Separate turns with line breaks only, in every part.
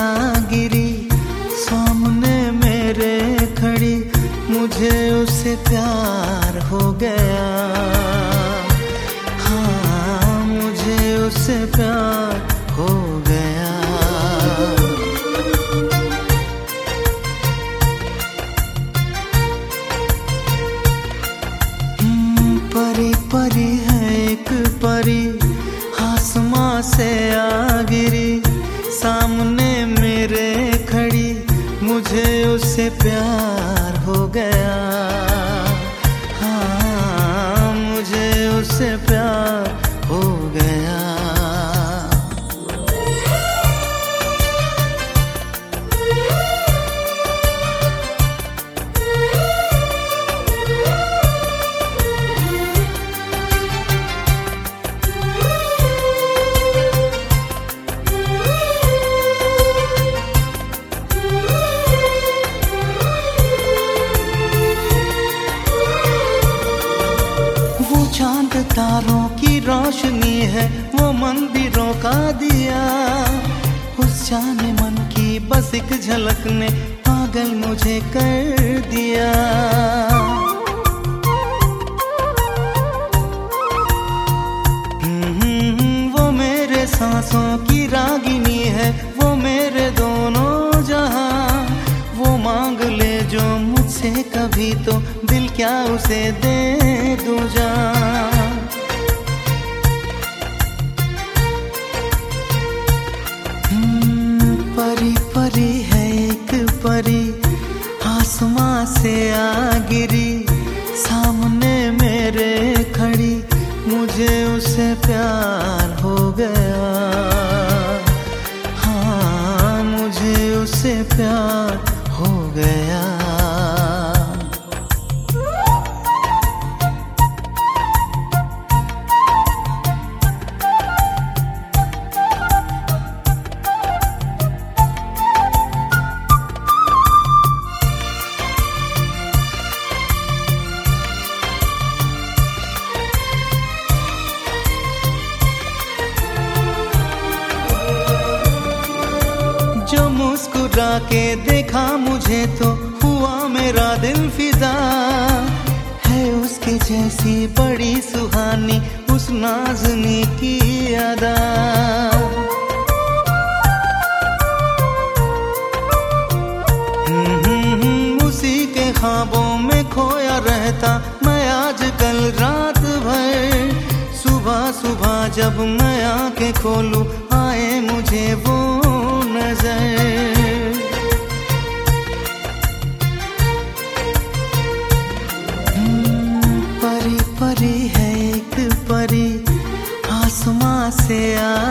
से गिरी, सामने मेरे खड़ी, मुझे उसे प्यार हो गया। हाँ मुझे उससे प्यार हो मुझे उससे प्यार हो गया। हाँ मुझे उससे प्यार चाँद तारों की रोशनी है वो मंदिरों का दिया। उस जाने मन की बस एक झलक ने पागल मुझे कर दिया। हम्म, वो मेरे सांसों की रागिनी कभी तो दिल क्या उसे दे दूँ जान। हम्म, परी परी है एक परी आसमां से आ गिरी सामने मेरे खड़ी मुझे उसे प्यार हो गया। हाँ मुझे उसे प्यार हो गया। मुस्कुरा के देखा मुझे तो हुआ मेरा दिल फिदा। है उसके जैसी बड़ी सुहानी उस नाजनी की अदा हम्म, उसी के ख्वाबों में खोया रहता मैं आज कल रात भर। सुबह सुबह जब मैं आँखें खोलूं आए मुझे वो नज़र। परी परी है एक परी आसमां से आ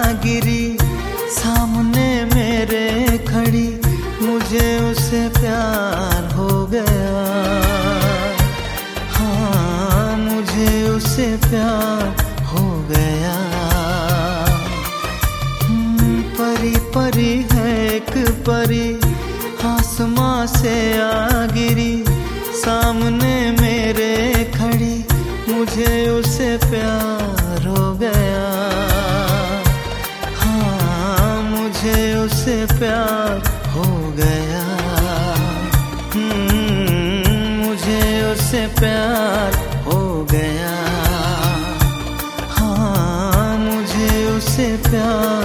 परी आसमां से आ गिरी सामने मेरे खड़ी मुझे उसे प्यार हो गया। हाँ मुझे उसे प्यार हो गया। हम्म, मुझे उसे प्यार हो गया। हाँ मुझे उसे प्यार